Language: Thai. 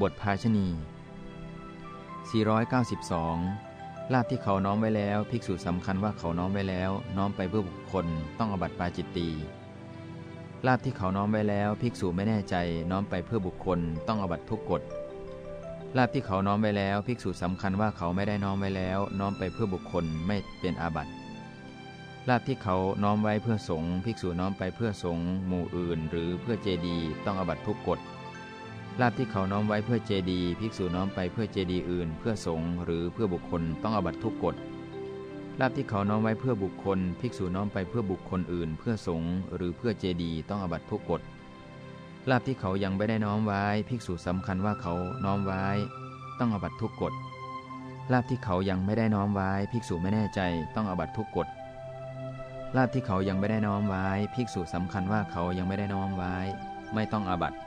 บทภาชณี 492 ลาบที่เขาน้อมไว้แล้ว ภิกษุสำคัญว่าเขาน้อมไว้แล้ว น้อมไปเพื่อบุคคล ต้องอบัติปาจิตตีลาบที่เขาน้อมไว้แล้ว ภิกษุไม่แน่ใจน้อมไปเพื่อบุคคล ต้องอบัติทุกกฎลาบที่เขาน้อมไว้แล้ว ภิกษุสำคัญว่าเขาไม่ได้น้อมไว้แล้ว น้อมไปเพื่อบุคคลไม่เป็นอาบัติลาบที่เขาน้อมไว้เพื่อสงฆ์ภิกษุน้อมไปเพื่อสงฆ์หมู่อื่น หรือเพื่อเจดีต้องอบัติทุกกฎ ลาบที่เขาน้อมไว้เพื่อเจดีย์ภิกษุน้อมไปเพื่อเจดีย์อื่น เพื่อสงฆ์หรือเพื่อบุคคลต้องอบัตทุกกฎลาบที่เขาน้อมไว้เพื่อบุคคล ภิกษุน้อมไปเพื่อบุคคลอื่น เพื่อสงฆ์หรือเพื่อเจดีย์ต้องอบัตทุกกฎลาบที่เขายังไม่ได้น้อมไว้ ภิกษุสำคัญว่าเขาน้อมไว้ ต้องอบัตทุกกฎลาบที่เขายังไม่ได้น้อมไว้ ภิกษุไม่แน่ใจต้องอบัตทุกกฎลาบที่เขายังไม่ได้น้อมไว้ ภิกษุสำคัญว่าเขายังไม่ได้น้อมไว้ ไม่ต้องอาบัติ